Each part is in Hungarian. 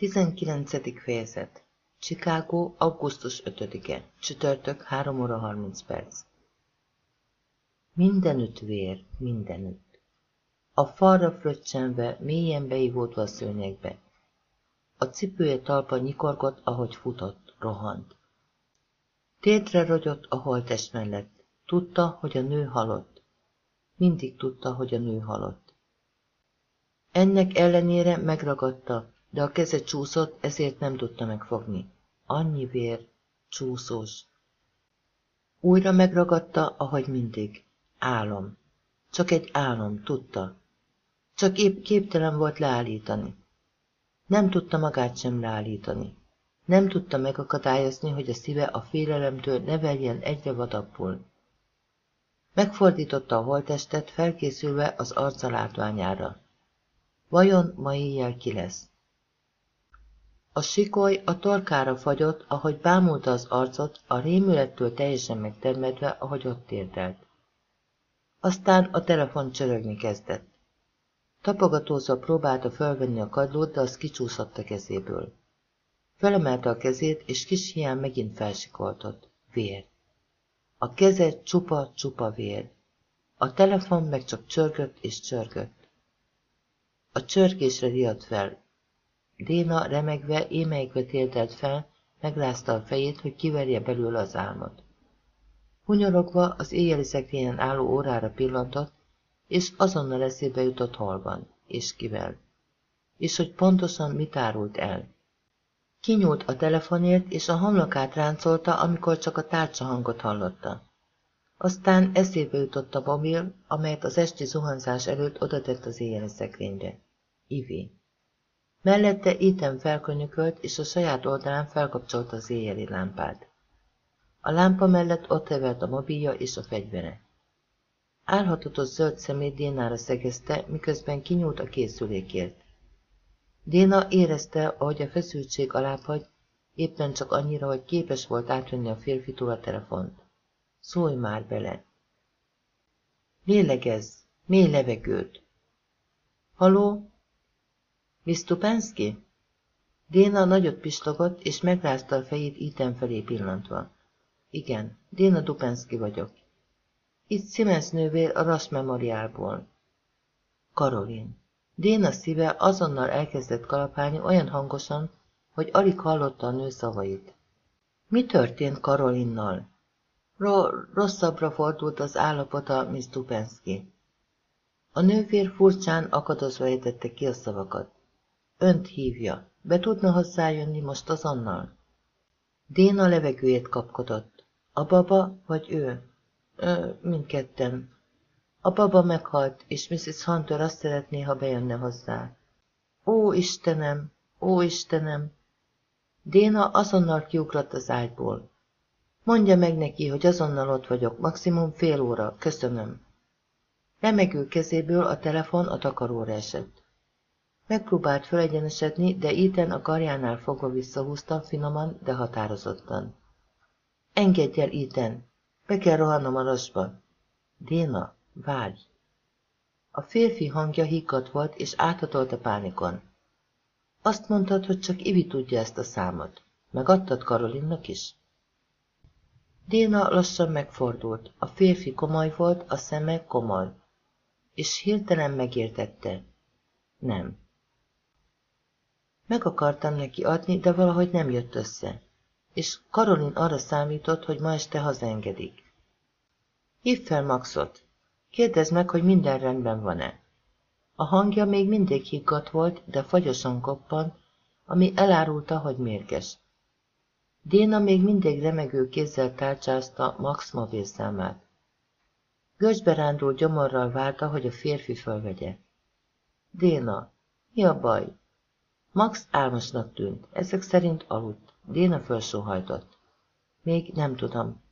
19. fejezet Chicago, augusztus 5-e, csütörtök, 3 óra 30 perc. Mindenütt vér, mindenütt. A falra fröccsenve, mélyen beivódva a szőnyegbe. A cipője talpa nyikorgott, ahogy futott, rohant. Tétre rogyott a holtest mellett. Tudta, hogy a nő halott. Mindig tudta, hogy a nő halott. Ennek ellenére megragadta, de a keze csúszott, ezért nem tudta megfogni. Annyi vér, csúszós. Újra megragadta, ahogy mindig. Álom. Csak egy álom, tudta. Csak épp képtelen volt leállítani. Nem tudta magát sem leállítani. Nem tudta megakadályozni, hogy a szíve a félelemtől ne verjen egyre vadabbul. Megfordította a holtestet, felkészülve az arca látványára. Vajon ma éjjel ki lesz? A sikoly a torkára fagyott, ahogy bámulta az arcot, a rémülettől teljesen megtermedve, ahogy ott térdelt. Aztán a telefon csörögni kezdett. Tapogatózva próbálta fölvenni a kadlót, de az kicsúszott a kezéből. Felemelte a kezét, és kis hián megint felsikoltott. Vér. A keze csupa-csupa vér. A telefon meg csak csörgött és csörgött. A csörgésre riadt fel, Déna remegve, émeikve téltelt fel, megrázta a fejét, hogy kiverje belőle az álmot. Hunyorogva az éjjeli szekrényen álló órára pillantott, és azonnal eszébe jutott holban, és kivel. És hogy pontosan mit árult el. Kinyúlt a telefonért, és a homlokát ráncolta, amikor csak a tárcsa hangot hallotta. Aztán eszébe jutott a mobil, amelyet az esti zuhanzás előtt odatett az éjjeli szekrényre. Ivi. Mellette Ethan felkönyökölt, és a saját oldalán felkapcsolta az éjjeli lámpát. A lámpa mellett ott hevert a mobilja és a fegyvere. Álhatatos zöld szemét Dénára szegezte, miközben kinyúlt a készülékért. Déna érezte, ahogy a feszültség alábbhagy, éppen csak annyira, hogy képes volt átvenni a férfitól a telefont. Szólj már bele! Lélegezz! Mély levegőt! Haló? Miss Tupenszki? Déna nagyot pislogott, és megrázta a fejét Iten felé pillantva. Igen, Déna Dupenszki vagyok. Itt Siemens nővér a Rush Memoriálból. Karolin. Déna szíve azonnal elkezdett kalapálni olyan hangosan, hogy alig hallotta a nő szavait. Mi történt Karolinnal? Ro rosszabbra fordult az állapota Miss Tupenszki. A nővér furcsán akadozva ejtette ki a szavakat. Önt hívja. Be tudna hozzájönni most azonnal? Déna levegőjét kapkodott. A baba vagy ő? Ö, mindketten. A baba meghalt, és Mrs. Hunter azt szeretné, ha bejönne hozzá. Ó, Istenem! Ó, Istenem! Déna azonnal kiugrott az ágyból. Mondja meg neki, hogy azonnal ott vagyok, maximum fél óra, köszönöm. Remegő kezéből a telefon a takaróra esett. Megpróbált fölegyenesedni, de Ethan a karjánál fogva visszahúzta, finoman, de határozottan. Engedj el, Ethan! Be kell rohannom a rosba. Déna, várj! A férfi hangja higgadt volt, és áthatolt a pánikon. Azt mondtad, hogy csak Ivi tudja ezt a számot. Megadtad Karolinnak is? Déna lassan megfordult. A férfi komoly volt, a szeme komoly. És hirtelen megértette. Nem. Meg akartam neki adni, de valahogy nem jött össze. És Karolin arra számított, hogy ma este hazaengedik. Hívd fel Maxot. Kérdezd meg, hogy minden rendben van-e. A hangja még mindig higgadt volt, de fagyosan koppan, ami elárulta, hogy mérges. Déna még mindig remegő kézzel tárcsázta Max mobilszámát. Görcsbe rándult gyomorral várta, hogy a férfi fölvegye. Déna, mi a baj? Max álmosnak tűnt, ezek szerint aludt. Déna felsóhajtott. Még nem tudom.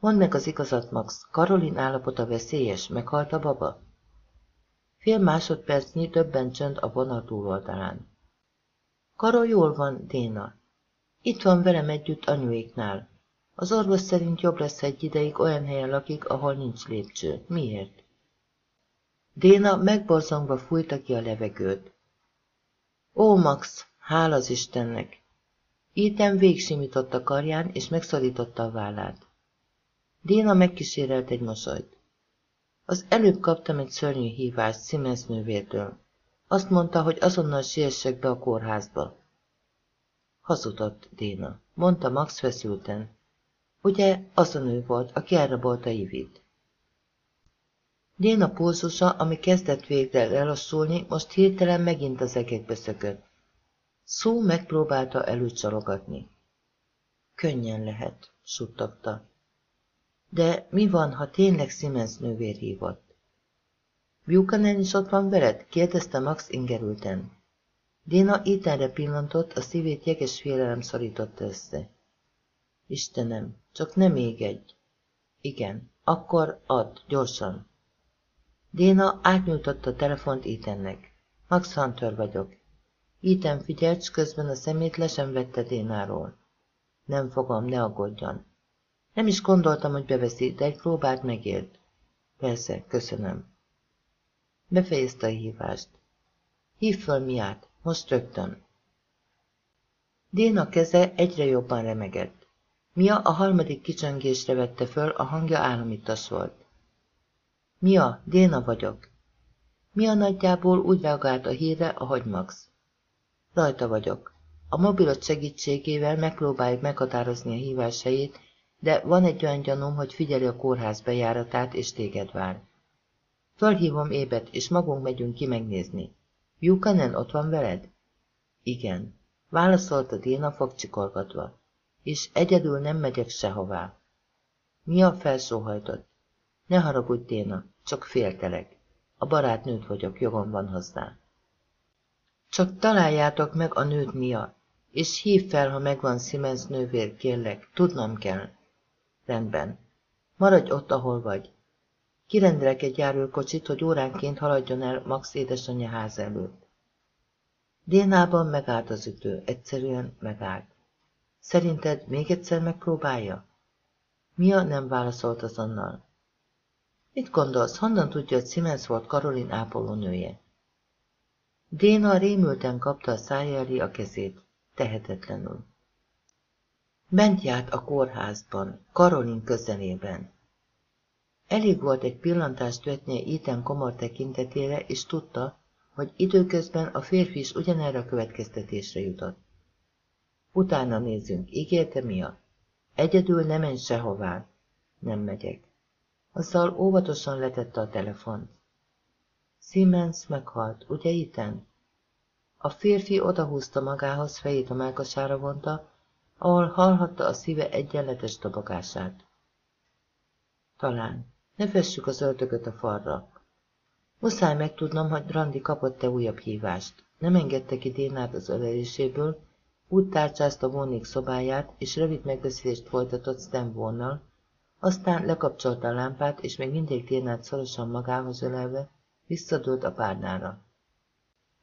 Mondd meg az igazat, Max. Karolin állapota veszélyes, meghalt a baba? Fél másodpercnyi többen csönd a vonat túloldalán. Karol jól van, Déna. Itt van velem együtt anyuéknál. Az orvos szerint jobb lesz egy ideig olyan helyen lakik, ahol nincs lépcső. Miért? Déna megborzongva fújta ki a levegőt. Ó, Max, Hál az Istennek! Ethan végsimított karján, és megszorította a vállát. Déna megkísérelt egy mosolyt. Az előbb kaptam egy szörnyű hívást Siemens nővértől. Azt mondta, hogy azonnal siessek be a kórházba. Hazudott Déna, mondta Max feszülten. Ugye az a nő volt, aki elrabolta Ivit. Déna pulzusa, ami kezdett végre lelassulni, most hirtelen megint az egekbe szökött. Szó megpróbálta előcsalogatni. Könnyen lehet, suttogta. De mi van, ha tényleg Siemens nővér hívott? Buchanan is ott van veled? kérdezte Max ingerülten. Déna Ethanre pillantott, a szívét jeges félelem szorította össze. Istenem, csak nem még egy. Igen, akkor add, gyorsan. Déna átnyújtotta a telefont Ethannek. Max Hunter vagyok. Ethan figyelt, közben a szemét le sem vette Dénáról. Nem fogom, ne aggódjon. Nem is gondoltam, hogy beveszi, de egy próbát megért. Persze, köszönöm. Befejezte a hívást. Hív föl miát, most rögtön. Déna keze egyre jobban remegett. Mia a harmadik kicsengésre vette föl, a hangja államitas volt. Mia, Déna vagyok. Mia nagyjából úgy reagált a hírre, ahogy Max. Rajta vagyok. A mobilot segítségével megpróbáljuk meghatározni a hívás helyét, de van egy olyan gyanúm, hogy figyeli a kórház bejáratát, és téged vár. Fölhívom Ébet, és magunk megyünk ki megnézni. Buchanan ott van veled? Igen, válaszolta Déna fogcsikorgatva. És egyedül nem megyek sehová. Mi a felsóhajtott? Ne haragudj, Déna, csak féltelek. A barátnőd vagyok, jogom van hozzá. Csak találjátok meg a nőt Mia, és hív fel, ha megvan Siemens nővér, kérlek, tudnom kell. Rendben. Maradj ott, ahol vagy. Kirendelek egy járőrkocsit, hogy óránként haladjon el Max édesanyja ház előtt. Dénában megállt az ütő, egyszerűen megállt. Szerinted még egyszer megpróbálja? Mia nem válaszolt azonnal. Mit gondolsz, honnan tudja, hogy Siemens volt Karolin ápolónője? Déna rémülten kapta a szája a kezét, tehetetlenül. Bent járt a kórházban, Karolin közelében. Elég volt egy pillantást vetnie Ethan komor tekintetére, és tudta, hogy időközben a férfi is ugyanerre a következtetésre jutott. Utána nézzünk, ígérte Mia. Egyedül nem menj sehová. Nem megyek. Azzal óvatosan letette a telefont. Siemens meghalt, ugye Ethan? A férfi odahúzta magához, fejét a melkasára vonta, ahol hallhatta a szíve egyenletes dobogását. Talán. Ne fessük az öltököt a falra. Muszáj megtudnom, hogy Randi kapott-e újabb hívást. Nem engedte ki Dénát az öleléséből, úgy tárcsázta Vonnék szobáját, és rövid megbeszélést folytatott Stanvonnal, aztán lekapcsolta a lámpát, és még mindig Dénát szorosan magához ölelve, visszadőlt a párnára.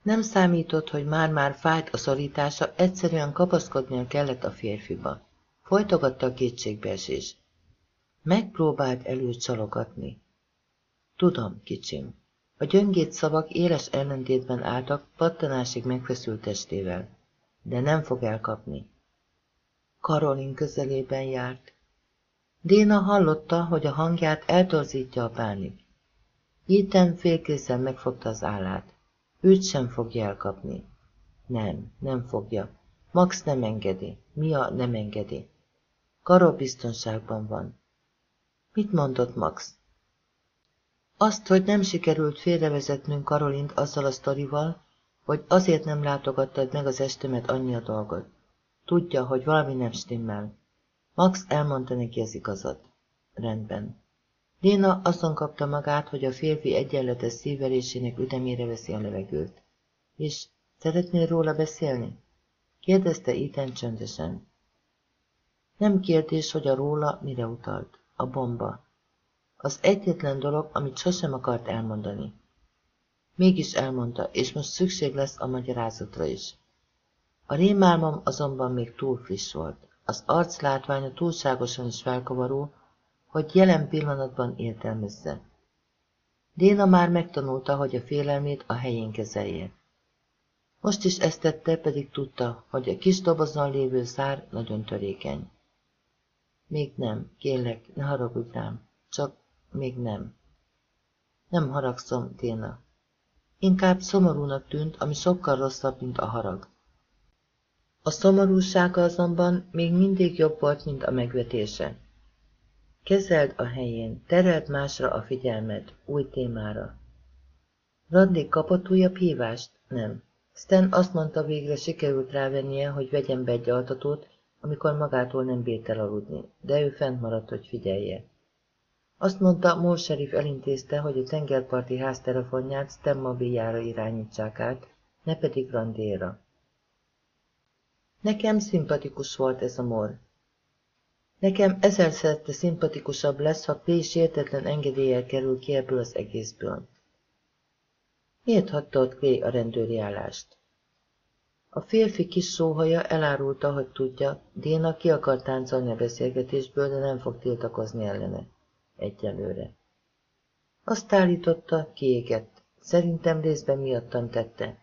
Nem számított, hogy már-már fájt a szorítása, egyszerűen kapaszkodnia kellett a férfiba. Folytogatta a kétségbeesés. Megpróbált előcsalogatni. Tudom, kicsim. A gyöngét szavak éles ellentétben álltak pattanásig megfeszült testével, de nem fog elkapni. Karolin közelében járt. Déna hallotta, hogy a hangját eltorzítja a pánik. Ethan félkészen megfogta az állát. Őt sem fogja elkapni. Nem, nem fogja. Max nem engedi. Mia nem engedi. Karol biztonságban van. Mit mondott Max? Azt, hogy nem sikerült félrevezetnünk Karolint azzal a sztorival, hogy azért nem látogattad meg az estemet annyi a dolgot. Tudja, hogy valami nem stimmel. Max elmondta neki az igazat. Rendben. Léna azon kapta magát, hogy a férfi egyenletes szívverésének ütemére veszi a levegőt. És szeretnél róla beszélni? kérdezte Ethan csöndesen. Nem kérdés, hogy a róla mire utalt. A bomba. Az egyetlen dolog, amit sosem akart elmondani. Mégis elmondta, és most szükség lesz a magyarázatra is. A rémálmom azonban még túl friss volt. Az arc látványa túlságosan is felkavaró, hogy jelen pillanatban értelmezze. Déna már megtanulta, hogy a félelmét a helyén kezelje. Most is ezt tette, pedig tudta, hogy a kis dobozon lévő szár nagyon törékeny. Még nem, kérlek, ne haragudj rám, csak még nem. Nem haragszom, Téna. Inkább szomorúnak tűnt, ami sokkal rosszabb, mint a harag. A szomorúsága azonban még mindig jobb volt, mint a megvetése. Kezeld a helyén, tereld másra a figyelmed, új témára. Randig kapott újabb hívást? Nem. Stan azt mondta, végre sikerült rávennie, hogy vegyen be egy altatót, amikor magától nem bírt el aludni, de ő fent maradt, hogy figyelje. Azt mondta, Moore sheriff elintézte, hogy a tengerparti ház telefonját Stan mobiljára irányítsák át, ne pedig Randéra. Nekem szimpatikus volt ez a mor. Nekem ezerszerette szimpatikusabb lesz, ha P. sértetlen engedéllyel kerül ki ebből az egészből. Miért hagyta ott Clay a rendőri állást? A férfi kis sóhaja elárulta, hogy tudja, Déna ki akar táncolni a beszélgetésből, de nem fog tiltakozni ellene. Egyelőre. Azt állította, kiégett. Szerintem részben miattam tette.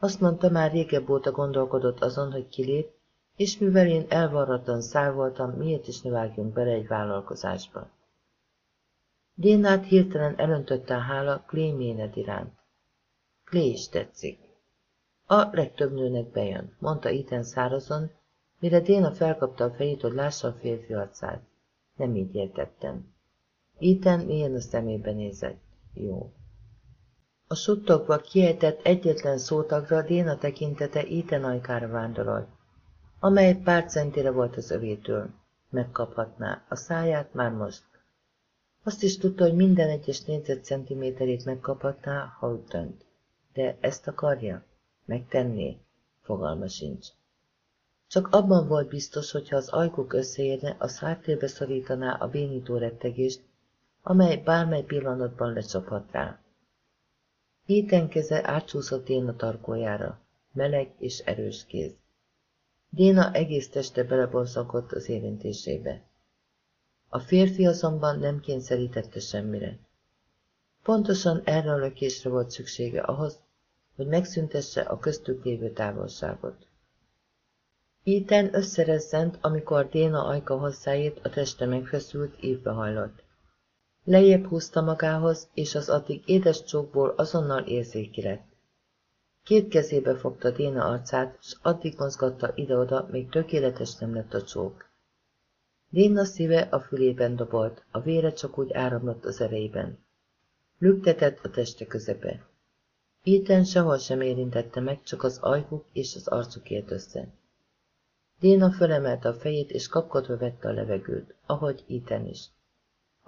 Azt mondta, már régebb óta gondolkodott azon, hogy kilép, és mivel én elvarratlan szár voltam, miért is ne vágjunk bele egy vállalkozásba. Dénát hirtelen elöntötte a hála Clay méned iránt. Clay is tetszik. A legtöbb nőnek bejön, mondta Ethan szárazon, mire Déna felkapta a fejét, hogy lássa a férfi arcát. Nem így értettem. Ethan milyen a szemébe nézett. Jó. A suttogva kiejtett egyetlen szótagra Déna tekintete ajkára vándorolt, amely pár centire volt az övétől. Megkaphatná a száját már most. Azt is tudta, hogy minden egyes négyzetcentiméterét megkaphatná, ha úgy dönt. De ezt akarja? Megtenné? Fogalma sincs. Csak abban volt biztos, hogy az ajkuk összeérne, az háttérbe szorítaná a bénító rettegést, amely bármely pillanatban lecsaphat rá. Héten keze átcsúszott Déna tarkójára, meleg és erős kéz. Déna egész teste belebonszakott az érintésébe. A férfi azonban nem kényszerítette semmire. Pontosan erre a lökésre volt szüksége ahhoz, hogy megszüntesse a köztük lévő távolságot. Ethan összerezzent, amikor Déna ajka hosszáért a teste megfeszült, évbe hajlott. Lejjebb húzta magához, és az addig édes csókból azonnal érzéki lett. Két kezébe fogta Déna arcát, s addig mozgatta ide-oda, még tökéletes nem lett a csók. Déna szíve a fülében dobolt, a vére csak úgy áramlott az erejében. Lüktetett a teste közepe. Ethan sehol sem érintette meg, csak az ajkuk és az arcuk ért össze. Déna fölemelte a fejét, és kapkodva vette a levegőt, ahogy Ethan is.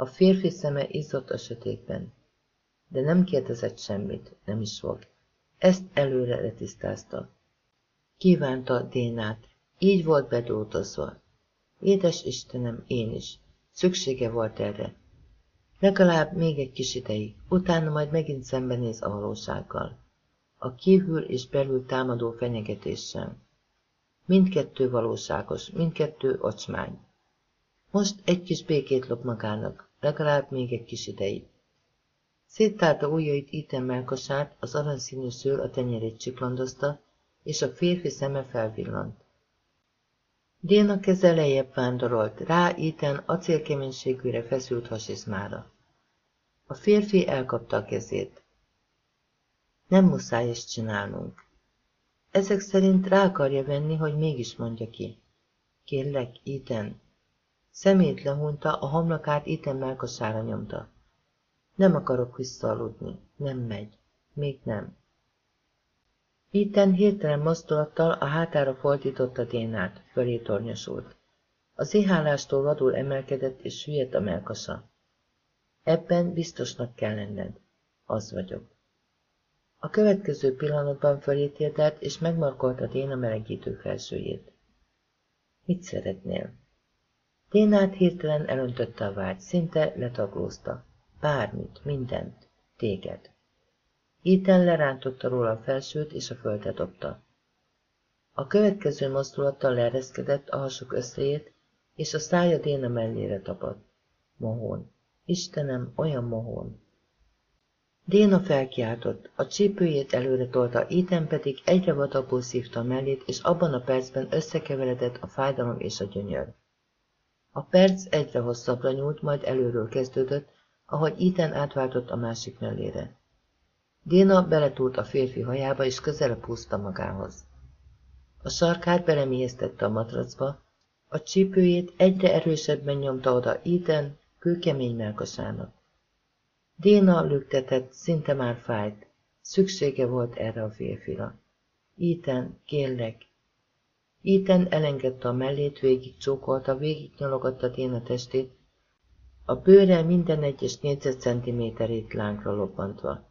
A férfi szeme izzott a sötétben, de nem kérdezett semmit, nem is fog. Ezt előre letisztázta. Kívánta Dénát, így volt bedótozva. Édes Istenem, én is. Szüksége volt erre. Legalább még egy kis ideig, utána majd megint szembenéz a valósággal. A kívül és belül támadó fenyegetéssel. Mindkettő valóságos, mindkettő ocsmány. Most egy kis békét lop magának, legalább még egy kis ideig. Széttárta ujjait íten melkasát, az aranyszínű szőr a tenyerét csiklandozta, és a férfi szeme felvillant. Déna keze lejjebb vándorolt, rá íten acélkeménységűre feszült hasizmára. A férfi elkapta a kezét. Nem muszáj ezt csinálnunk. Ezek szerint rá akarja venni, hogy mégis mondja ki. Kérlek, Iten. Szemét lehunta, a homlokát Iten melkasára nyomta. Nem akarok visszaaludni. Nem megy. Még nem. Itten hirtelen mozdulattal a hátára fordította Dénát, fölé tornyosult. Az ihálástól vadul emelkedett, és süllyedt a melkasa. Ebben biztosnak kell lenned. Az vagyok. A következő pillanatban fölé térdelt, és megmarkolta Déna melegítő felsőjét. Mit szeretnél? Dénát hirtelen elöntötte a vágy, szinte letaglózta. Bármit, mindent, téged. Ethan lerántotta róla a felsőt, és a földre dobta. A következő mozdulattal leereszkedett, a hasok összeért, és a szája Déna mellére tapadt. Mohón. Istenem, olyan mohón. Déna felkiáltott, a csípőjét előre tolta, Ethan pedig egyre vadabbul szívta a mellét, és abban a percben összekeveredett a fájdalom és a gyönyör. A perc egyre hosszabbra nyúlt, majd előről kezdődött, ahogy Ethan átváltott a másik mellére. Déna beletúlt a férfi hajába, és közelebb húzta magához. A sarkát belemélyeztette a matracba, a csípőjét egyre erősebben nyomta oda Ethan kőkemény melkasának. Déna lüktetett, szinte már fájt. Szüksége volt erre a férfira. Ethan, kérlek. Ethan elengedte a mellét, végig csókolta, végig nyalogatta Déna testét, a bőre minden egyes négyzetcentiméterét lángra lobbantva.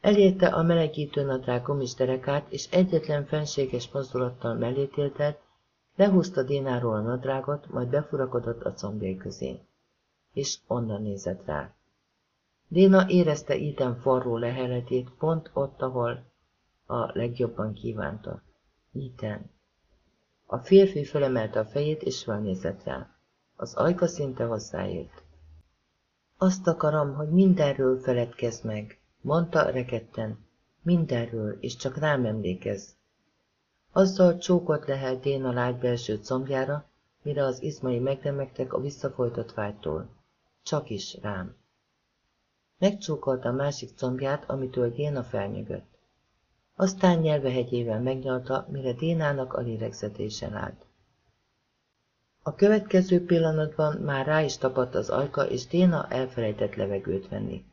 Elérte a melegítő nadrág gumis derekát, és egyetlen fenséges mozdulattal mellé tiltett, lehúzta Dénáról a nadrágot, majd befurakodott a combjai közé. És onnan nézett rá. Déna érezte Iten forró leheletét pont ott, ahol a legjobban kívánta. Iten. A férfi fölemelte a fejét, és felnézett rá. Az ajka szinte hozzáért. Azt akarom, hogy mindenről feledkezz meg, mondta reketten. Mindenről, és csak rám emlékezz. Azzal csókot lehelt Déna lágy belső combjára, mire az izmai megremegtek a visszafolytott vágytól. Csak is rám. Megcsókolta a másik combját, amitől Déna felnyögött. Aztán nyelvehegyével megnyalta, mire Dénának a lélegzetésen állt. A következő pillanatban már rá is tapadt az ajka, és Déna elfelejtett levegőt venni.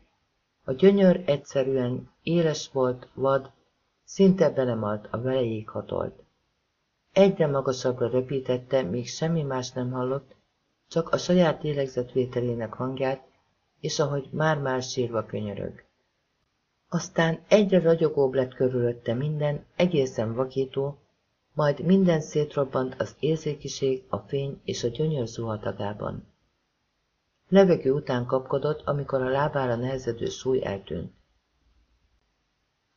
A gyönyör egyszerűen éles volt, vad, szinte belemalt, a velejéig hatolt. Egyre magasabbra röpítette, még semmi más nem hallott, csak a saját lélegzetvételének hangját, és ahogy már-már sírva könyörög. Aztán egyre ragyogóbb lett körülötte minden, egészen vakító, majd minden szétrobbant az érzékiség, a fény és a gyönyör zuhatagában. Levegő után kapkodott, amikor a lábára nehezedő súly eltűnt.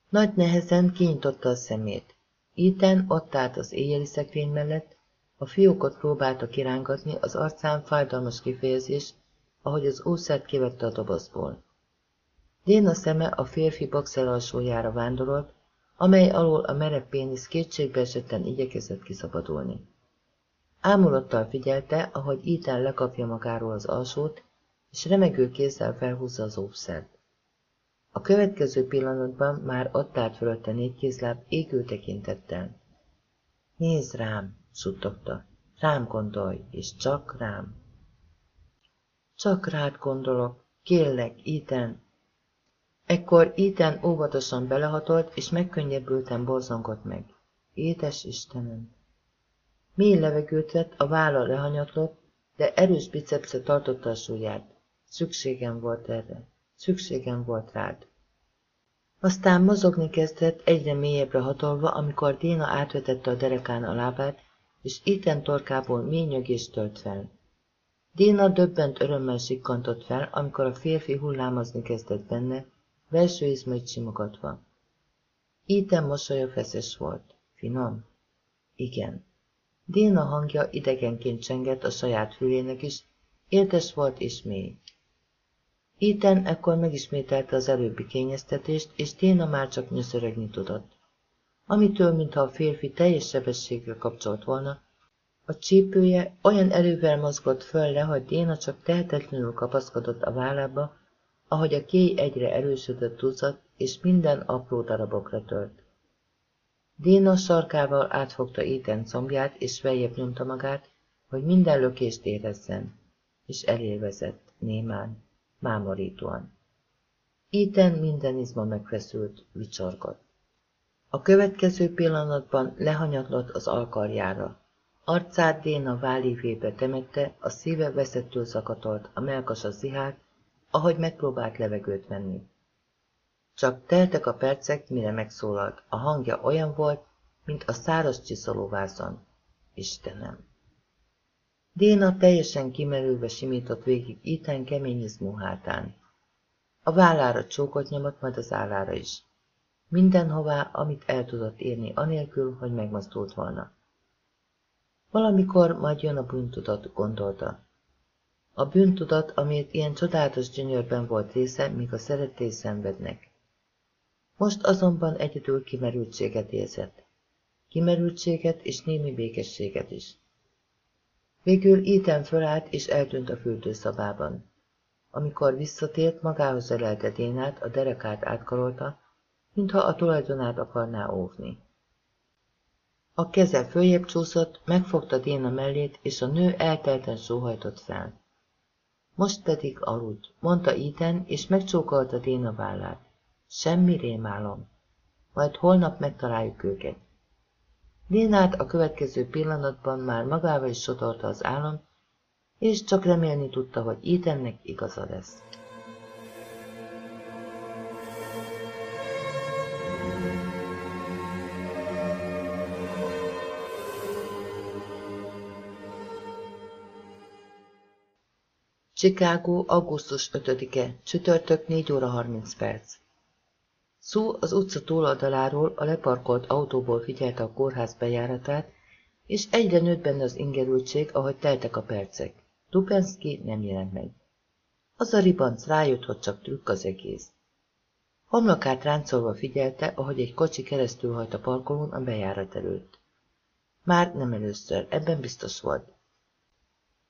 Nagy nehezen kinyitotta a szemét. Iten ott állt az éjjeli szekrény mellett, a fiókot próbálta kirángatni, az arcán fájdalmas kifejezés, ahogy az ószert kivette a dobozból. Déna szeme a férfi boxer alsójára vándorolt, amely alól a merev pénisz kétségbe esetten igyekezett kiszabadulni. Ámulottal figyelte, ahogy Ethan lekapja magáról az alsót, és remegő kézzel felhúzza az óvszert. A következő pillanatban már ott állt fölötte négy kézláb égő tekintettel. Nézd rám, suttogta. Rám gondolj, és csak rám. Csak rád gondolok, kérlek, Ethan. Ekkor Ethan óvatosan belehatolt, és megkönnyebbülten borzongott meg. Édes Istenem! Mély levegőt vett, a válla lehanyatlott, de erős bicepsze tartotta a súlyát. Szükségem volt erre. Szükségem volt rád. Aztán mozogni kezdett, egyre mélyebbre hatolva, amikor Déna átvetette a derekán a lábát, és Ethan torkából mély nyögést tölt fel. Déna döbbent örömmel sikkantott fel, amikor a férfi hullámozni kezdett benne, belső izmait simogatva. Ethan mosolya feszes volt. Finom? Igen. Déna hangja idegenként csengett a saját fülének is, értes volt és mély. Ethan ekkor megismételte az előbbi kényeztetést, és Déna már csak nyöszörögni tudott. Amitől, mintha a férfi teljes sebességgel kapcsolt volna, a csípője olyan erővel mozgott föl le, hogy Déna csak tehetetlenül kapaszkodott a vállába, ahogy a kéj egyre erősödött tucat, és minden apró darabokra tört. Déna sarkával átfogta Ethan combját, és feljebb nyomta magát, hogy minden lökést érezzen, és elélvezett, némán, mámorítóan. Ethan minden izma megfeszült, vicsorgott. A következő pillanatban lehanyatlott az alkarjára, Arcát Déna válívébe temette, a szíve veszettől szakatolt, a melkasa zihált, ahogy megpróbált levegőt venni. Csak teltek a percek, mire megszólalt. A hangja olyan volt, mint a száraz csiszolóvázon. Istenem! Déna teljesen kimerülve simított végig Iten kemény izmú hátán. A vállára csókot nyomott, majd az állára is. Mindenhová, amit el tudott érni, anélkül, hogy megmozdult volna. Valamikor majd jön a bűntudat, gondolta. A bűntudat, amit ilyen csodálatos gyönyörben volt része, míg a szerettél szenvednek. Most azonban egyedül kimerültséget érzett. Kimerültséget és némi békességet is. Végül Ethan fölállt és eltűnt a fürdőszobában. Amikor visszatért, magához ölelte Dénát, a derekát átkarolta, mintha a tulajdonát akarná óvni. A keze följebb csúszott, megfogta Déna mellét, és a nő eltelten sóhajtott fel. Most pedig aludj, mondta Ethan, és megcsókolta Déna vállát. Semmi rémálom. Majd holnap megtaláljuk őket. Dénát a következő pillanatban már magával is sodorta az álom, és csak remélni tudta, hogy Ethannek igaza lesz. Chicago, augusztus 5-e, csütörtök 4 óra 30 perc. Szó az utca túloldaláról a leparkolt autóból figyelte a kórház bejáratát, és egyre nőtt benne az ingerültség, ahogy teltek a percek. Dupenszki nem jelent meg. Az a ribanc rájött, hogy csak trükk az egész. Homlokát ráncolva figyelte, ahogy egy kocsi keresztül hajt a parkolón a bejárat előtt. Már nem először, ebben biztos volt.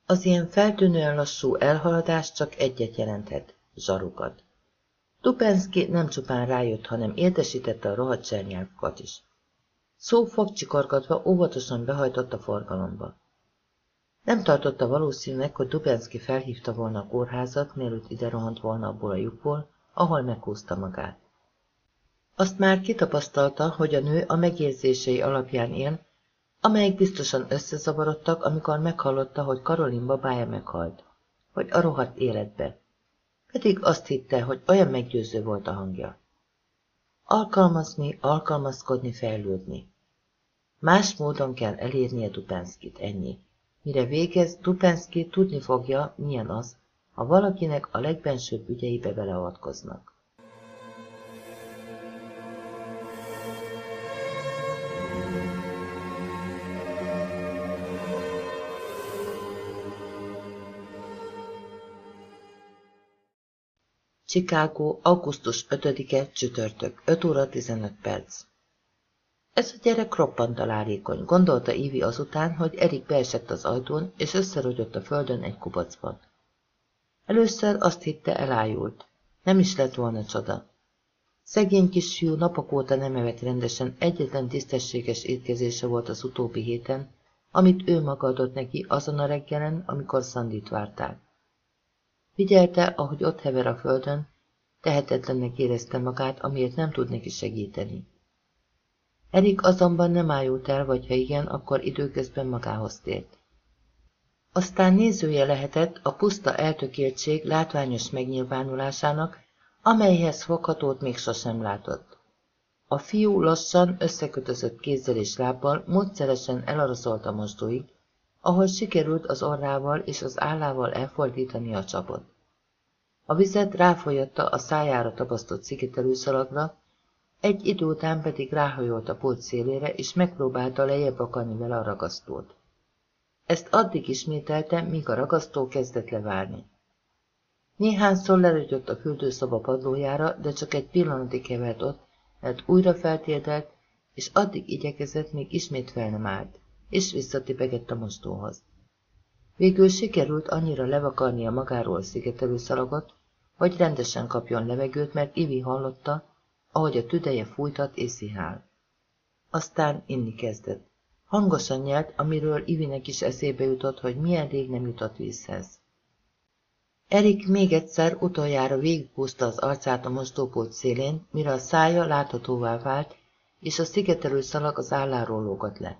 Az ilyen feltűnően lassú elhaladás csak egyet jelenthet, zsarukat. Dupenszki nem csupán rájött, hanem értesítette a rohadt is. Szó fogcsikorgatva óvatosan behajtott a forgalomba. Nem tartotta valószínűleg, hogy Dubenszki felhívta volna a kórházat, mielőtt ide rohant volna abból a lyukból, ahol meghúzta magát. Azt már kitapasztalta, hogy a nő a megérzései alapján él, amelyek biztosan összezavarodtak, amikor meghallotta, hogy Karolin babája meghalt, vagy a rohadt életbe. Pedig azt hitte, hogy olyan meggyőző volt a hangja. Alkalmazni, alkalmazkodni, fejlődni. Más módon kell elérnie Dupenszkit, ennyi. Mire végez, Dupenszki tudni fogja, milyen az, ha valakinek a legbensőbb ügyeibe beleavatkoznak. Chicago, augusztus 5-e, csütörtök, 5 óra 15 perc. Ez a gyerek roppant találékony, gondolta Ivi azután, hogy Erik beesett az ajtón, és összerogyott a földön egy kubacban. Először azt hitte elájult. Nem is lett volna csoda. Szegény kisfiú napok óta nem evett rendesen, egyetlen tisztességes étkezése volt az utóbbi héten, amit ő maga adott neki azon a reggelen, amikor Szandit várták. Figyelte, ahogy ott hever a földön, tehetetlennek érezte magát, amiért nem tud neki segíteni. Erik azonban nem ájult el, vagy ha igen, akkor időközben magához tért. Aztán nézője lehetett a puszta eltökéltség látványos megnyilvánulásának, amelyhez foghatót még sosem látott. A fiú lassan, összekötözött kézzel és lábbal módszeresen elarazolt a mosdóig, ahol sikerült az orrával és az állával elfordítani a csapot. A vizet ráfolyatta a szájára tapasztott szigetelőszalagra, egy idő után pedig ráhajolt a pult szélére, és megpróbálta lejjebb akarni vele a ragasztót. Ezt addig ismételte, míg a ragasztó kezdett leválni. Néhányszor lerögyött a fürdőszoba padlójára, de csak egy pillanatig kevert ott, mert újra feltérdelt, és addig igyekezett, még ismét fel nem állt, és visszatipegett a mostóhoz. Végül sikerült annyira levakarnia magáról a szigetelő szalagot, hogy rendesen kapjon levegőt, mert Ivi hallotta, ahogy a tüdeje fújtat és szihál. Aztán inni kezdett. Hangosan nyelt, amiről Ivinek is eszébe jutott, hogy milyen rég nem jutott vízhez. Erik még egyszer utoljára végighúzta az arcát a mosdópult szélén, mire a szája láthatóvá vált, és a szigetelő szalag az álláról lógott le.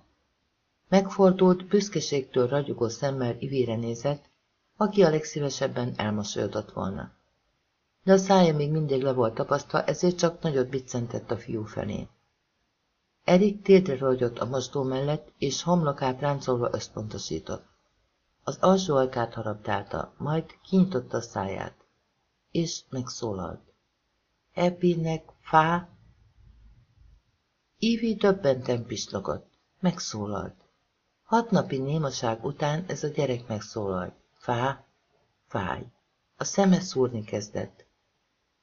Megfordult, büszkeségtől ragyogó szemmel Ivire nézett, aki a legszívesebben elmosolyodott volna de a szája még mindig le volt tapasztva, ezért csak nagyot biccentett a fiú felé. Erik térdre rogyott a mosdó mellett, és homlokát ráncolva összpontosított. Az alsó ajkát haraptálta, majd kinyitotta a száját, és megszólalt. Epinek fá? Ivi döbbenten pislogott. Megszólalt. Hat napi némaság után ez a gyerek megszólalt. Fá? Fáj. A szeme szúrni kezdett.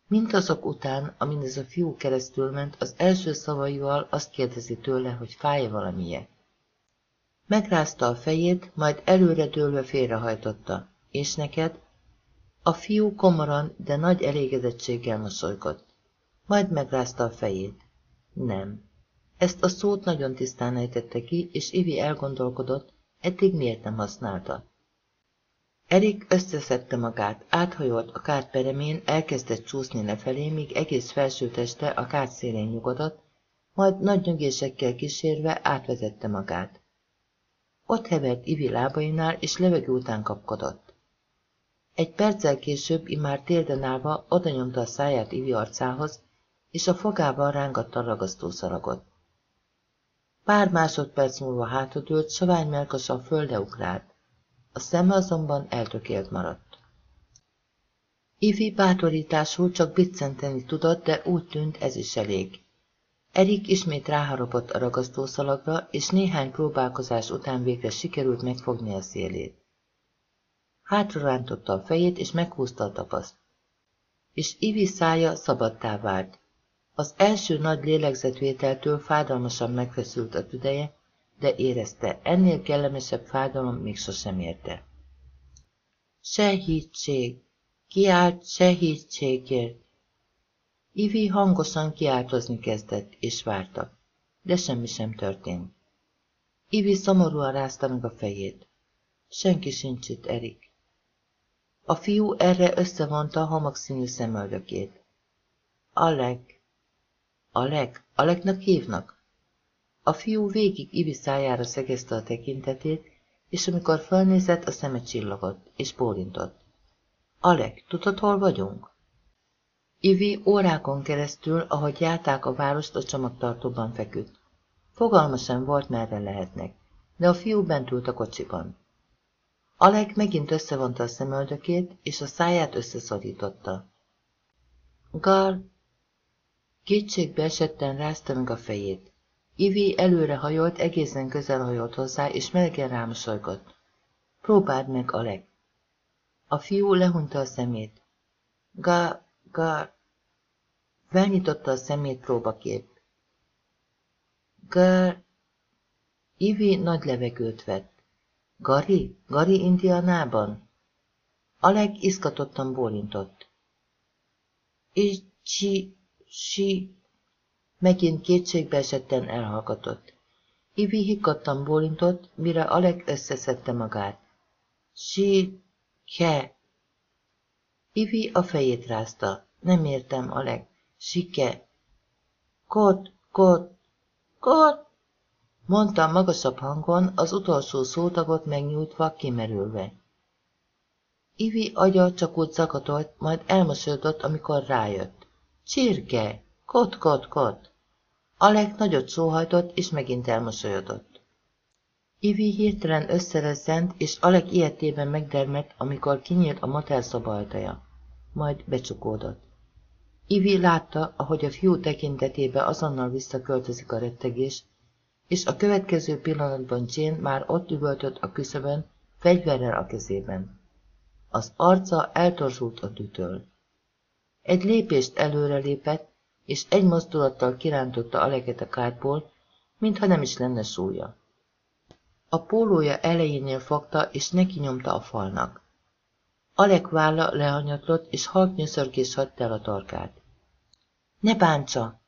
Mint azok után, amin ez a fiú keresztül ment, az első szavaival azt kérdezi tőle, hogy fáj-e valamije. Megrázta a fejét, majd előre dőlve félrehajtotta. És neked? A fiú komoran, de nagy elégedettséggel mosolygott. Majd megrázta a fejét. Nem. Ezt a szót nagyon tisztán ejtette ki, és Ivi elgondolkodott, eddig miért nem használta. Erik összeszedte magát, áthajolt a kárt peremén, elkezdett csúszni lefelé, míg egész felső teste a kárt szélén nyugodott, majd nagy nyögésekkel kísérve átvezette magát. Ott hevert Ivi lábainál, és levegő után kapkodott. Egy perccel később, imár térden állva, oda nyomta a száját Ivi arcához, és a fogával rángatta a ragasztószalagot. Pár másodperc múlva hátradőlt, sovány melkasa a földre ugrált. A szeme azonban eltökélt maradt. Ivi bátorításul csak biccenteni tudott, de úgy tűnt ez is elég. Erik ismét ráharapott a ragasztószalagra, és néhány próbálkozás után végre sikerült megfogni a szélét. Hátra rántotta a fejét, és meghúzta a tapaszt. És Ivi szája szabadtá vált. Az első nagy lélegzetvételtől fádalmasan megfeszült a tüdeje, de érezte, ennél kellemesebb fájdalom még sosem érte. Segítség! Kiált segítségért! Ivi hangosan kiáltozni kezdett, és várta, de semmi sem történt. Ivi szomorúan rázta meg a fejét. Senki sincs itt, Erik. A fiú erre összevonta a homokszínű szemöldökét. Alek. Alek? Aleknak hívnak? A fiú végig Ivi szájára szegezte a tekintetét, és amikor felnézett, a szeme csillogott, és bólintott. Alek, tudod, hol vagyunk? Ivi órákon keresztül, ahogy járták a várost, a csomagtartóban feküdt. Fogalma sem volt, merre lehetnek, de a fiú bent ült a kocsiban. Alek megint összevonta a szemöldökét, és a száját összeszorította. Gar kétségbe esetten rázta meg a fejét. Ivi előre hajolt, egészen közel hajolt hozzá, és melegen rámosolygott. Próbáld meg, Alek. A fiú lehunta a szemét. Ga, ga... Felnyitotta a szemét próbakép. Gar... Ivi nagy levegőt vett. Gari? Gari Indianában? Alek izgatottan bólintott. Icsi, si, Megint kétségbe esetten elhallgatott. Ivi higgadtan bólintott, mire Alek összeszedte magát. Si, ke. Ivi a fejét rázta. Nem értem, Alek. Sike. Kot, kot, kot, mondta magasabb hangon, az utolsó szótagot megnyújtva, kimerülve. Ivi agya csak úgy zakatolt, majd elmosődött, amikor rájött. Csirke! Kot, kot, kot! Alek nagyot sóhajtott, és megint elmosolyodott. Ivi hirtelen összerezzent, és Alek ilyetében megdermett, amikor kinyílt a motel szoba. Majd becsukódott. Ivi látta, ahogy a fiú tekintetébe azonnal visszaköltözik a rettegés, és a következő pillanatban Jane már ott üvöltött a küszöbön, fegyverrel a kezében. Az arca eltorzult a tütől. Egy lépést előre lépett, és egy mozdulattal kirántotta Aleket a kárból, mintha nem is lenne súlya. A pólója elejénél fogta, és neki nyomta a falnak. Alek válla lehanyatlott, és halk nyöszörgés hagyta el a torkát. Ne bántsa!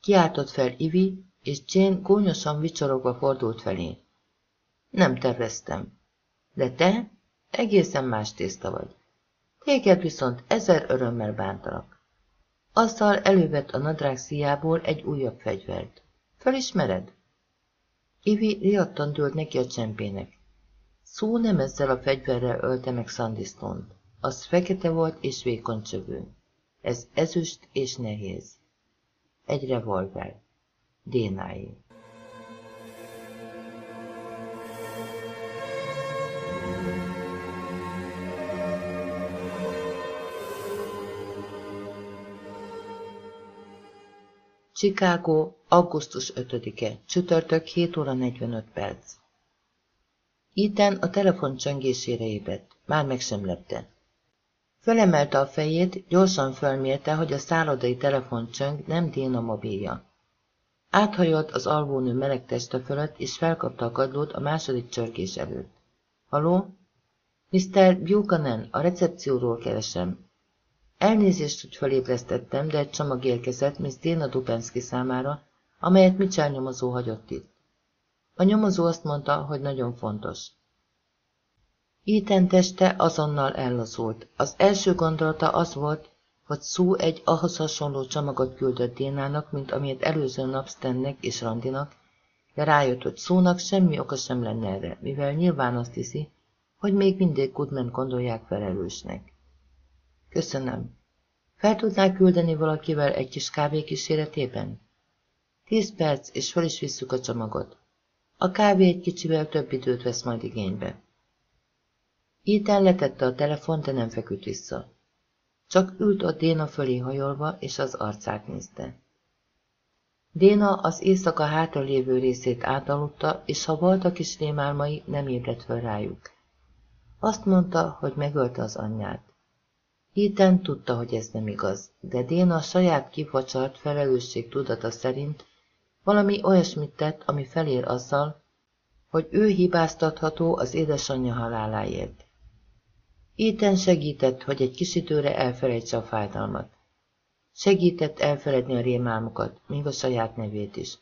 Kiáltott fel Ivi, és Jane gúnyosan vicsorogva fordult felé. Nem terveztem. De te egészen más tészta vagy. Téged viszont ezer örömmel bántalak. Azzal elővett a nadrág szíjából egy újabb fegyvert. Felismered? Ivi riadtan dőlt neki a csempének. Szó nem ezzel a fegyverrel ölte meg Sandistont. Az fekete volt és vékony csövő. Ez ezüst és nehéz. Egy revolver. Dénáé. Chicago, augusztus 5-e, csütörtök 7 óra 45 perc. Itten a telefon csöngésére ébredt, már meg sem lepte. Fölemelte a fejét, gyorsan fölmérte, hogy a szállodai telefoncsöng nem Déna mobilja. Áthajolt az alvónő meleg teste fölött, és felkapta a kadlót a második csörgés előtt. Haló? Mr. Buchanan, a recepcióról keresem. Elnézést, hogy felébresztettem, de egy csomag érkezett Miss Dana Dupenski számára, amelyet Mitchell nyomozó hagyott itt. A nyomozó azt mondta, hogy nagyon fontos. Ethan teste azonnal ellazult. Az első gondolata az volt, hogy Szú egy ahhoz hasonló csomagot küldött Dénának, mint amilyet előző nap Stennek és Randinak, de rájött, hogy Szónak semmi oka sem lenne erre, mivel nyilván azt hiszi, hogy még mindig Goodman gondolják felelősnek. Köszönöm. Fel tudnál küldeni valakivel egy kis kávé kíséretében? Tíz perc, és fel is visszük a csomagot. A kávé egy kicsivel több időt vesz majd igénybe. Ethan letette a telefont, de nem feküdt vissza. Csak ült ott Déna fölé hajolva, és az arcát nézte. Déna az éjszaka hátra lévő részét átaludta, és ha voltak is rémálmai, nem ébredt fel rájuk. Azt mondta, hogy megölte az anyját. Ethan tudta, hogy ez nem igaz, de Déna a saját kifacsart felelősség tudata szerint valami olyasmit tett, ami felér azzal, hogy ő hibáztatható az édesanyja haláláért. Ethan segített, hogy egy kis időre elfelejtse a fájdalmat. Segített elfeledni a rémálmokat, még a saját nevét is.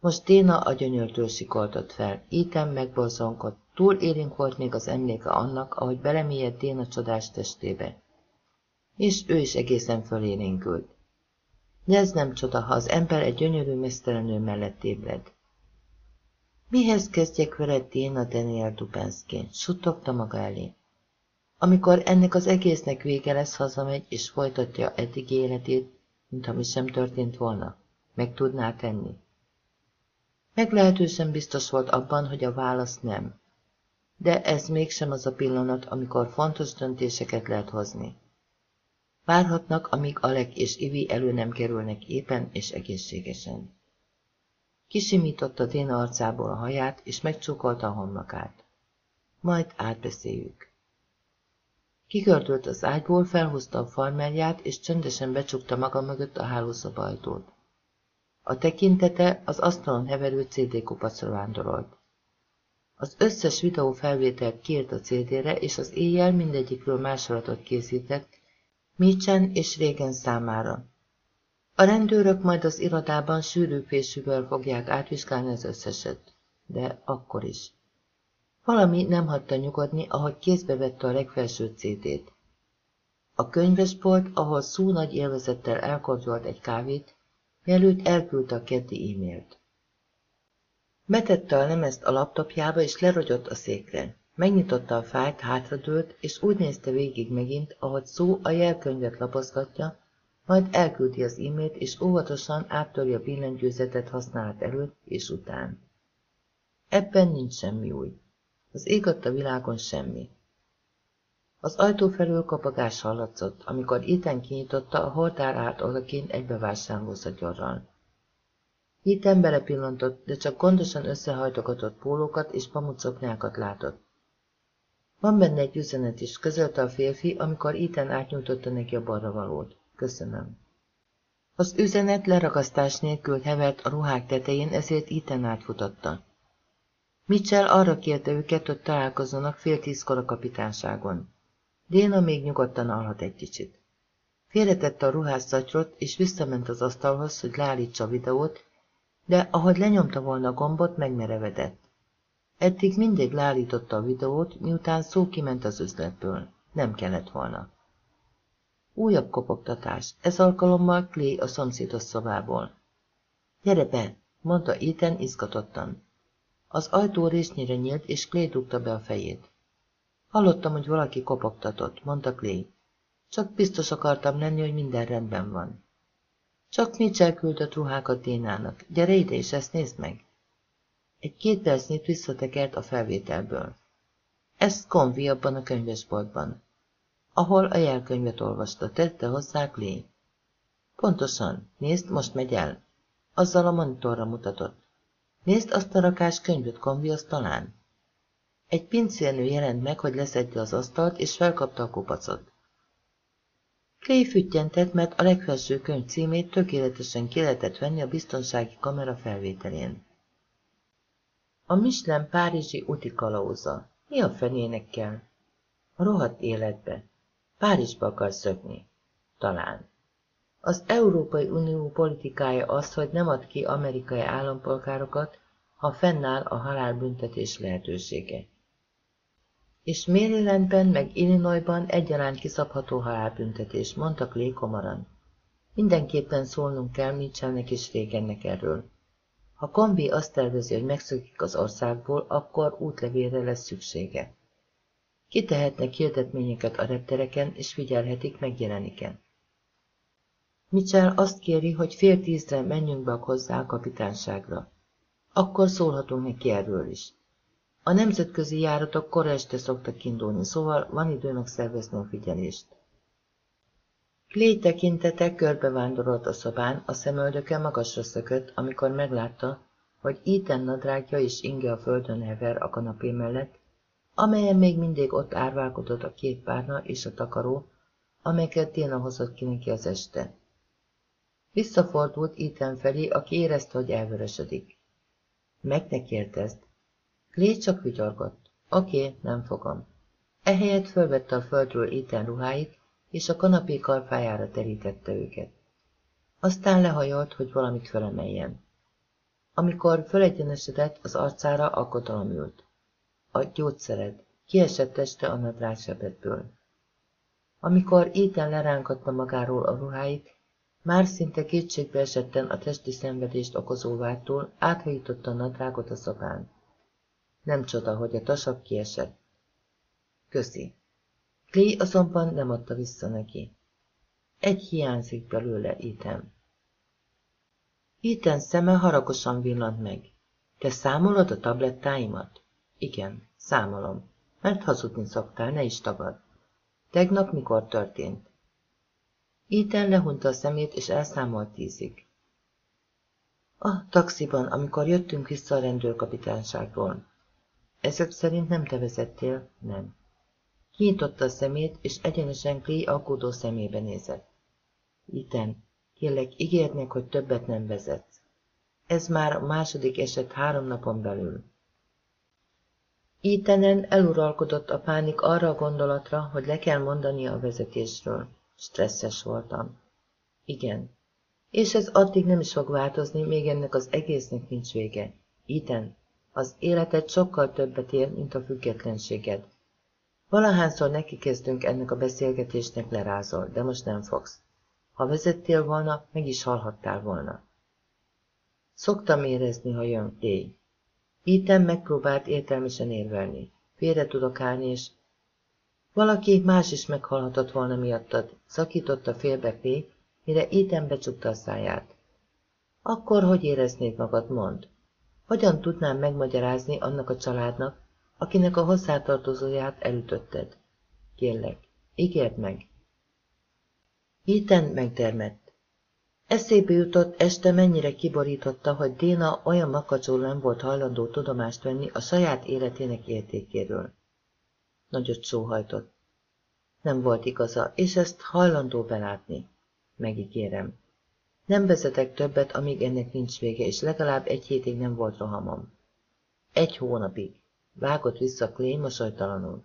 Most Déna a gyönyörtől sikoltott fel, Ethan megborzonkodott, túl élénk volt még az emléke annak, ahogy belemélyedt Déna csodás testébe. És ő is egészen fölélénkült. De ez nem csoda, ha az ember egy gyönyörű mesztelenő mellett ébred. Mihez kezdjek veled, Déna Daniel Dubenszki? Suttogta maga elé. Amikor ennek az egésznek vége lesz, hazamegy és folytatja eddig életét, mintha mi sem történt volna. Meg tudná tenni. Meglehetősen biztos volt abban, hogy a válasz nem. De ez mégsem az a pillanat, amikor fontos döntéseket lehet hozni. Várhatnak, amíg Alek és Ivi elő nem kerülnek éppen és egészségesen. Kisimította Déna arcából a haját, és megcsókolta a homlokát. Majd átbeszéljük. Kigördült az ágyból, felhúzta a farmerját, és csöndesen becsukta maga mögött a hálószobajtót. A tekintete az asztalon heverő CD kupacra vándorolt. Az összes videó felvételt kiírt a CD-re, és az éjjel mindegyikről másolatot készített, Mitchen és Régen számára. A rendőrök majd az irodában sűrű fésűvel fogják átvizsgálni az összeset, de akkor is. Valami nem hagyta nyugodni, ahogy kézbe vette a legfelső CD-t. A könyvesbolt, ahol szó nagy élvezettel elkortyolt egy kávét, mielőtt elküldte a keddi e-mailt. Betette a lemezt a laptopjába, és lerogyott a székre. Megnyitotta a fájt, hátradőlt, és úgy nézte végig megint, ahogy szó a jelkönyvet lapozgatja, majd elküldi az e-mailt, és óvatosan áttörje a billentyűzetet használat előtt és után. Ebben nincs semmi új. Az ég a világon semmi. Az ajtó felül kapagás hallatszott, amikor Iten kinyitotta, a holtár állt odakint egy bevásárlószagyorral. Iten belepillantott, de csak gondosan összehajtogatott pólókat és pamucoknyákat látott. Van benne egy üzenet is, közölte a férfi, amikor Iten átnyújtotta neki a balra valót. Köszönöm. Az üzenet leragasztás nélkül hevert a ruhák tetején, ezért Iten átfutotta. Mitchell arra kérte őket, hogy találkozzanak fél tízkor a kapitánságon. Déna még nyugodtan alhat egy kicsit. Félretette a ruhás és visszament az asztalhoz, hogy leállítsa a videót, de ahogy lenyomta volna a gombot, megmerevedett. Eddig mindig leállította a videót, miután szó kiment az üzletből. Nem kellett volna. Újabb kopogtatás. Ez alkalommal Clay a szomszédos szobából. Gyere be, mondta Ethan izgatottan. Az ajtó résznyire nyílt, és Clay dugta be a fejét. Hallottam, hogy valaki kopogtatott, mondta Clay. Csak biztos akartam lenni, hogy minden rendben van. Csak Mitchell küldött ruhákat Dénának. Gyere ide, és ezt nézd meg. Egy két percnyit visszatekert a felvételből. Ez Convi abban a könyvesboltban, ahol a jelkönyvet olvasta, tette hozzá Clay. Pontosan, nézd, most megy el. Azzal a monitorra mutatott. Nézd azt a rakás könyvet, Convi talán. Egy pincélnő jelent meg, hogy leszedje az asztalt, és felkapta a kupacot. Clay füttyentett, mert a legfelső könyv címét tökéletesen ki lehetett venni a biztonsági kamera felvételén. A Michelin Párizsi úti kalauza. Mi a fenének kell? A rohadt életbe. Párizsba akar szökni. Talán. Az Európai Unió politikája az, hogy nem ad ki amerikai állampolgárokat, ha fennáll a halálbüntetés lehetősége. És Marylandben meg Illinoisban egyaránt kiszabható halálbüntetés, mondta Clay komaran. Mindenképpen szólnunk kell Mitchellnek és régennek erről. Ha Kombi azt tervezi, hogy megszökik az országból, akkor útlevélre lesz szüksége. Kitehetnek hirdetményeket a reptereken, és figyelhetik megjeleniken. Mitchell azt kéri, hogy fél tízre menjünk be hozzá a kapitánságra. Akkor szólhatunk neki erről is. A nemzetközi járatok kora este szoktak indulni, szóval van idő megszervezni a figyelést. Clay tekintete körbevándorolt a szobán, a szemöldöke magasra szökött, amikor meglátta, hogy Ethan nadrágja és inge a földön hever a kanapé mellett, amelyen még mindig ott árválkodott a két párna és a takaró, amelyeket Dina hozott ki neki az este. Visszafordult Ethan felé, aki érezte, hogy elvörösödik. Meg ne kérdezd. Clay csak vigyorgott. Oké, nem fogom. Ehelyett fölvette a földről Ethan ruháit, és a kanapé karfájára terítette őket. Aztán lehajolt, hogy valamit felemeljen. Amikor fölegyenesedett, az arcára aggodalom ült. A gyógyszered. Kiesett este a nadrágsebetből. Amikor Ethan leránkatta magáról a ruháit, már szinte kétségbe esetten a testi szenvedést okozó vártól áthajította a nadrágot a szobán. Nem csoda, hogy a tasak kiesett. Köszi. Clay azonban nem adta vissza neki. Egy hiányzik belőle, Ethan. Ethan szeme haragosan villant meg. Te számolod a tablettáimat? Igen, számolom. Mert hazudni szoktál, ne is tagad. Tegnap mikor történt? Ethan lehunta a szemét, és elszámolt tízig. A taxiban, amikor jöttünk vissza a rendőrkapitányságból. Ezek szerint nem te vezettél? Nem. Kinyitotta a szemét, és egyenesen Clay aggódó szemébe nézett. Iten, kérlek, ígérnék, hogy többet nem vezetsz. Ez már a második eset három napon belül. Ítenen eluralkodott a pánik arra a gondolatra, hogy le kell mondania a vezetésről. Stresszes voltam. Igen. És ez addig nem is fog változni, még ennek az egésznek nincs vége. Iten, az életed sokkal többet ér, mint a függetlenséged. Valahányszor neki kezdünk ennek a beszélgetésnek lerázol, de most nem fogsz. Ha vezettél volna, meg is hallhattál volna. Szoktam érezni, ha jön Day. Ethan megpróbált értelmesen érvelni. Félre tudok állni, és valaki más is meghalhatott volna miattad, szakította félbe Clay, mire Ethan becsukta a száját. Akkor hogy éreznéd magad, mond? Hogyan tudnám megmagyarázni annak a családnak, akinek a hozzátartozóját elütötted? Kérlek, ígérd meg. Ethan megdermett. Eszébe jutott este mennyire kiborította, hogy Déna olyan makacsul nem volt hajlandó tudomást venni a saját életének értékéről. Nagyot sóhajtott. Nem volt igaza, és ezt hajlandó belátni. Megígérem. Nem vezetek többet, amíg ennek nincs vége, és legalább egy hétig nem volt rohamom. Egy hónapig. Vágott vissza Clay mosolytalanul.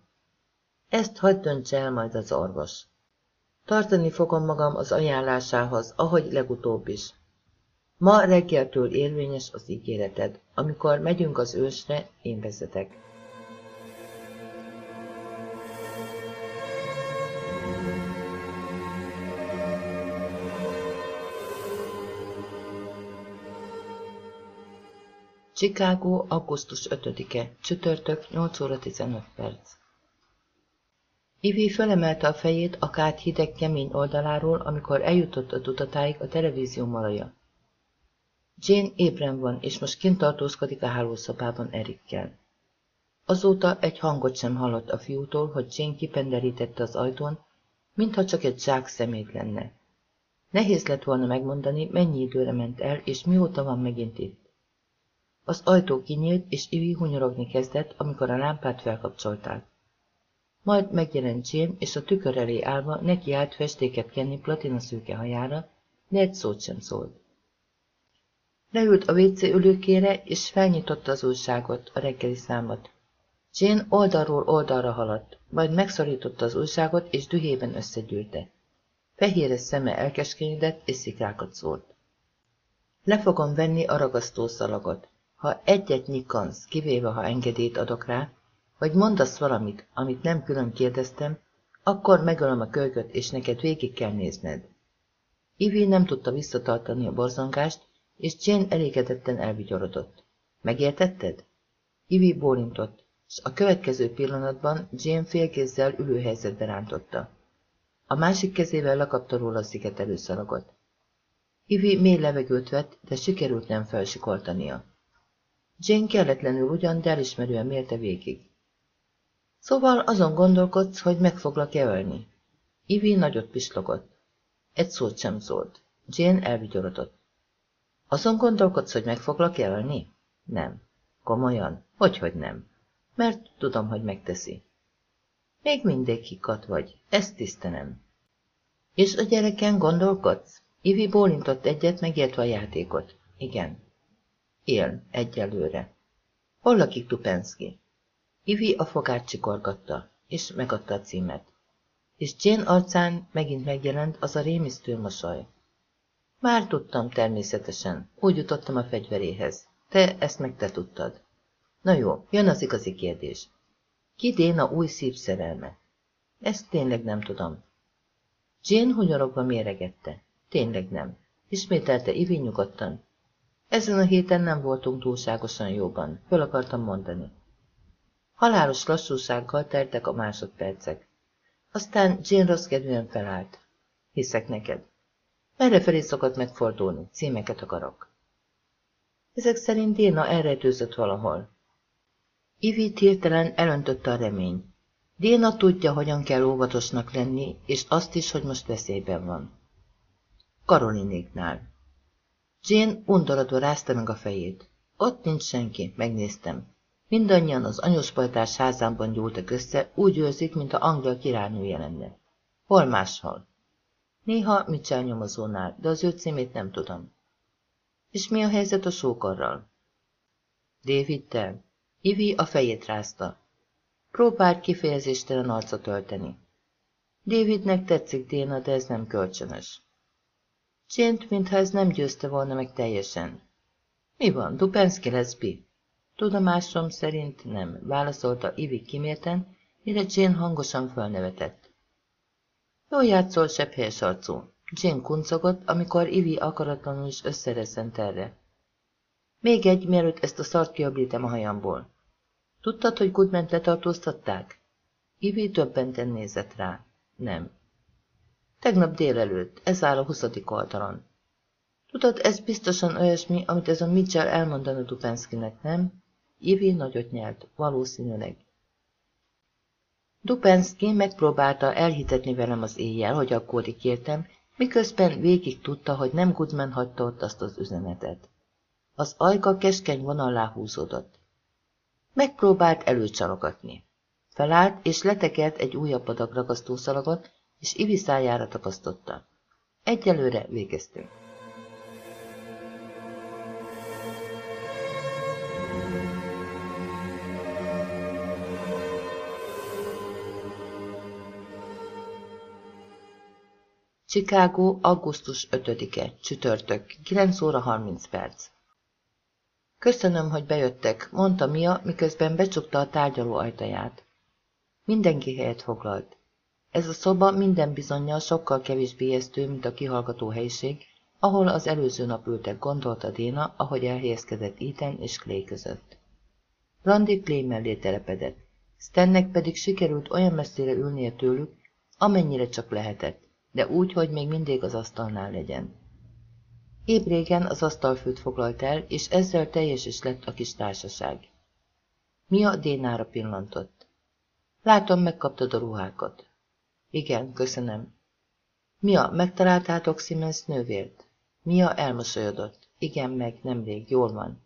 Ezt hagyd döntse el majd az orvos. Tartani fogom magam az ajánlásához, ahogy legutóbb is. Ma reggeltől érvényes az ígéreted. Amikor megyünk az ősre, én vezetek. Chicago, augusztus 5-e, csütörtök, 8 óra 15 perc. Ivi felemelte a fejét a kát hideg kemény oldaláról, amikor eljutott a tudatáig a televízió malaja. Jane ébren van, és most kint tartózkodik a hálószobában Erikkel. Azóta egy hangot sem hallott a fiútól, hogy Jane kipenderítette az ajtón, mintha csak egy zsák szemét lenne. Nehéz lett volna megmondani, mennyi időre ment el, és mióta van megint itt. Az ajtó kinyílt, és Ivi hunyorogni kezdett, amikor a lámpát felkapcsolták. Majd megjelent Jane, és a tükör elé állva neki állt festéket kenni platina szőke hajára, de egy szót sem szólt. Leült a WC ülőkére, és felnyitotta az újságot, a reggeli számot. Jane oldalról oldalra haladt, majd megszorította az újságot, és dühében összegyűrte. Fehéres szeme elkeskenyedett, és szikrákat szólt. Le fogom venni a ragasztószalagot. Ha egyet nyikansz, kivéve ha engedélyt adok rá, vagy mondasz valamit, amit nem külön kérdeztem, akkor megölöm a kölköt, és neked végig kell nézned. Ivi nem tudta visszatartani a borzongást, és Jane elégedetten elvigyorodott. Megértetted? Ivi bólintott, és a következő pillanatban Jane félkézzel ülőhelyzetbe rántotta. A másik kezével lekapta róla a szigetelőszalagot. Ivi mély levegőt vett, de sikerült nem felsikoltania. Jane kelletlenül ugyan, de elismerően mérte végig. Szóval azon gondolkodsz, hogy meg foglak-e ölni. Ivi nagyot pislogott. Egy szót sem szólt. Jane elvigyorodott. Azon gondolkodsz, hogy meg foglak ölni? Nem. Komolyan? Hogyhogy nem. Mert tudom, hogy megteszi. Még mindig kikat vagy, ezt tisztenem. És a gyereken gondolkodsz? Ivi bólintott egyet, megértve a játékot. Igen. Él, egyelőre. Hol lakik Tupenszki? Ivi a fogát csikorgatta, és megadta a címet. És Jane arcán megint megjelent az a rémisztő mosoly. Már tudtam természetesen, úgy jutottam a fegyveréhez. Te ezt meg te tudtad. Na jó, jön az igazi kérdés. Ki Déna új szívszerelme? Ezt tényleg nem tudom. Jane hunyorogva méregette. Tényleg nem. Ismételte Ivi nyugodtan. Ezen a héten nem voltunk túlságosan jóban, föl akartam mondani. Halálos lassúsággal teltek a másodpercek. Aztán Jane rossz kedvűen felállt. Hiszek neked. Merre felé szokott megfordulni? Címeket akarok. Ezek szerint Déna elrejtőzött valahol. Ivi hirtelen elöntötte a remény. Déna tudja, hogyan kell óvatosnak lenni, és azt is, hogy most veszélyben van. Karolinéknál. Jane undorodva rázta meg a fejét. Ott nincs senki, megnéztem. Mindannyian az anyóspajtás házában gyúltak össze, úgy őrzik, mint a angol királynője lenne. Hol máshol? Néha Mitchell nyomozónál, de az ő címét nem tudom. És mi a helyzet a sókorral? Daviddel? Ivi a fejét rázta. Próbált kifejezéstelen arcot ölteni. Davidnek tetszik Déna, de ez nem kölcsönös. Csint, mintha ez nem győzte volna meg teljesen. Mi van, Dupenszki leszbi? Tudomásom szerint nem, válaszolta Ivi kimérten, mire Jane hangosan fölnevetett. Jól játszol, sepphelyes arcú. Jane kuncogott, amikor Ivi akaratlanul is összereszent erre. Még egy, mielőtt ezt a szart kiabrítem a hajamból. Tudtad, hogy Goodment letartóztatták? Ivi többenten nézett rá. Nem. Tegnap délelőtt, ez áll a huszadik oldalon. Tudod, ez biztosan olyasmi, amit ez a Mitchell elmondana Dupenszkinek, nem? Ivi nagyot nyelt, valószínűleg. Dupenszki megpróbálta elhitetni velem az éjjel, hogy aggódik értem, miközben végig tudta, hogy nem Goodman hagyta ott azt az üzenetet. Az ajka keskeny vonallá húzódott. Megpróbált előcsalogatni. Felállt, és letekert egy újabb adag ragasztószalagot, és Ivi szájára tapasztotta. Egyelőre végeztünk. Chicago, augusztus 5-e, csütörtök, 9 óra 30 perc. Köszönöm, hogy bejöttek, mondta Mia, miközben becsukta a tárgyaló ajtaját. Mindenki helyet foglalt. Ez a szoba minden bizonyal sokkal kevésbé ijesztő, mint a kihallgató helyiség, ahol az előző nap ültek, gondolta Déna, ahogy elhelyezkedett Ethan és Clay között. Randy Clay mellé telepedett, Stennek pedig sikerült olyan messzire ülnie tőlük, amennyire csak lehetett, de úgy, hogy még mindig az asztalnál legyen. Épp régen az asztalfőt foglalt el, és ezzel teljes is lett a kis társaság. Mia Dénára pillantott. Látom, megkaptad a ruhákat. Igen, köszönöm. Mia, megtaláltátok Siemens nővért? Mia elmosolyodott. Igen, meg nemrég, jól van.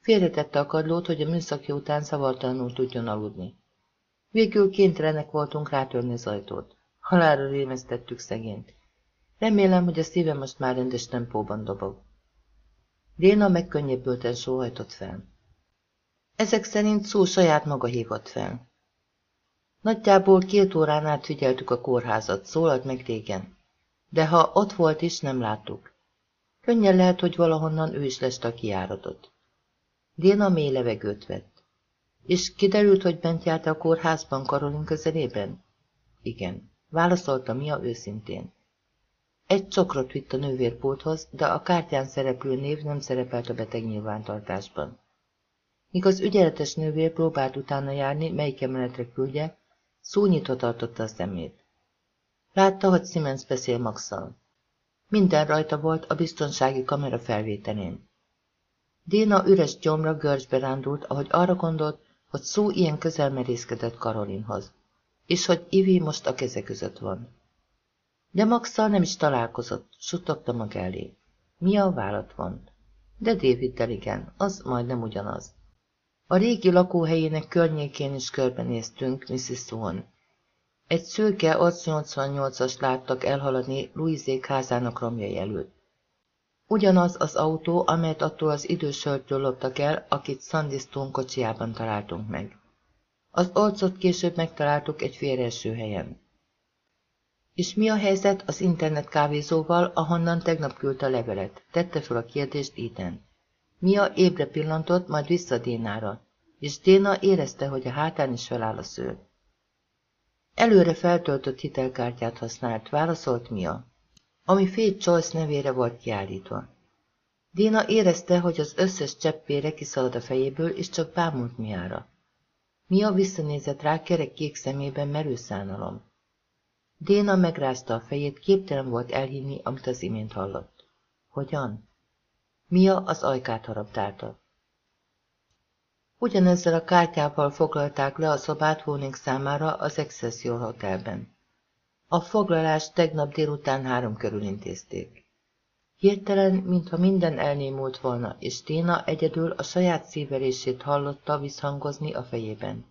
Félretette a kadlót, hogy a műszaki után szavartalanul tudjon aludni. Végül kénytelenek voltunk rátörni az ajtót. Halálra rémesztettük szegényt. Remélem, hogy a szíve most már rendes tempóban dobog. Déna megkönnyebbülten sóhajtott fel. Ezek szerint szó saját maga hívott fel. Nagyjából két órán át figyeltük a kórházat, szólalt meg régen. De ha ott volt is, nem láttuk. Könnyen lehet, hogy valahonnan ő is leste a kiáratot. Déna mély levegőt vett. És kiderült, hogy bent járt a kórházban Karolin közelében? Igen, válaszolta Mia őszintén. Egy cokrot vitt a nővérpulthoz, de a kártyán szereplő név nem szerepelt a beteg nyilvántartásban. Míg az ügyeletes nővér próbált utána járni, melyik emeletre küldje, szúnyitva tartotta a szemét. Látta, hogy Siemens beszél Maxal. Minden rajta volt a biztonsági kamera felvételén. Déna üres gyomra görcsbe rándult, ahogy arra gondolt, hogy szó ilyen közel merészkedett Karolinhoz, és hogy Ivi most a keze között van. De Maxal nem is találkozott, suttogta maga elé. A vállat van? De Daviddel igen, az majdnem ugyanaz. A régi lakóhelyének környékén is körbenéztünk, Mrs. Swan. Egy szőke 888-as láttak elhaladni Louisék házának romjai előtt. Ugyanaz az autó, amelyet attól az idős loptak el, akit Sandy Stone kocsiában találtunk meg. Az arcot később megtaláltuk egy félreeső helyen. És mi a helyzet az internet kávézóval, ahonnan tegnap küldte a levelet? Tette fel a kérdést Ethan. Mia ébre pillantott, majd vissza Dénára, és Déna érezte, hogy a hátán is feláll a szőr. Előre feltöltött hitelkártyát használt, válaszolt Mia, ami Fate Choice nevére volt kiállítva. Déna érezte, hogy az összes cseppére kiszalad a fejéből, és csak bámult Miára. Mia visszanézett rá kerek kék szemében merő szánalom. Déna megrázta a fejét, képtelen volt elhinni, amit az imént hallott. Hogyan? Mia az ajkát haraptálta. Ugyanezzel a kártyával foglalták le a szobát Hónénk számára az Excelsior Hotelben. A foglalást tegnap délután három körül intézték. Hirtelen, mintha minden elnémult volna, és Téna egyedül a saját szívelését hallotta visszhangozni a fejében.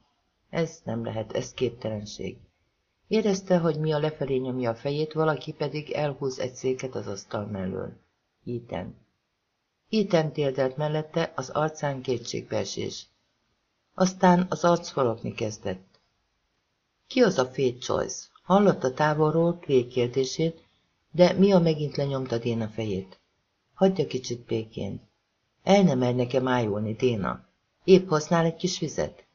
Ez nem lehet, ez képtelenség. Érezte, hogy mi a lefelé nyomja a fejét, valaki pedig elhúz egy széket az asztal mellől. Iten. Iten térdelt mellette, az arcán kétségbeesés. Aztán az arc forogni kezdett. Ki az a Fate Choice? Hallotta távolról Clay kérdését, de Mia megint lenyomta Déna fejét. Hagyja kicsit békén. El nem megy nekem ájulni, Déna. Épp használ egy kis vizet.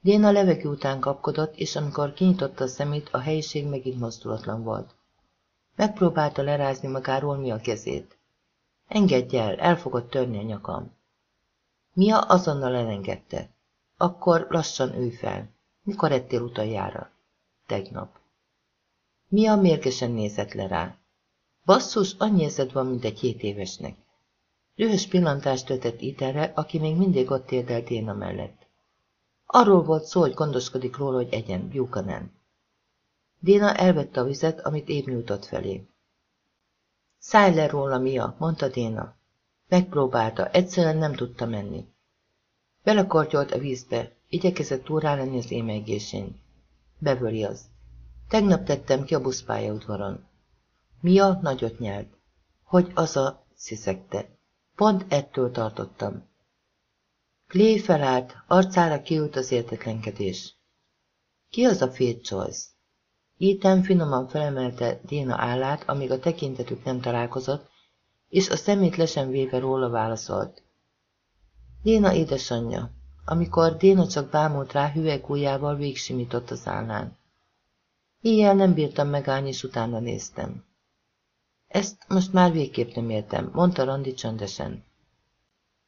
Déna levegő után kapkodott, és amikor kinyitotta a szemét, a helyiség megint mozdulatlan volt. Megpróbálta lerázni magáról mi a kezét. Engedj el, el fogod törni a nyakam. Mia azonnal elengedte. Akkor lassan ülj fel. Mikor ettél utoljára? Tegnap. Mia mérgesen nézett le rá. Basszus, annyi eszed van, mint egy hét évesnek. Dühös pillantást vetett Iterre, aki még mindig ott érdelt Déna mellett. Arról volt szó, hogy gondoskodik róla, hogy egyen, Buchanan. Déna elvette a vizet, amit épp nyújtott felé. Szállj le róla, Mia, mondta Déna. Megpróbálta, egyszerűen nem tudta menni. Belekortyolt a vízbe, igyekezett túrá lenni az émelygésén. Bevöli az. Tegnap tettem ki a buszpályaudvaron. Mia nagyot nyelt. Hogy az a, sziszegte. Pont ettől tartottam. Clay felállt, arcára kiült az értetlenkedés. Ki az a Fate Choice? Ethan finoman felemelte Déna állát, amíg a tekintetük nem találkozott, és a szemét lesen véve róla válaszolt. Déna édesanyja. Amikor Déna csak bámult rá, hüvelykújjával végsimított az állán. Éjjel nem bírtam megállni, és utána néztem. Ezt most már végképp nem értem, mondta Randi csöndesen.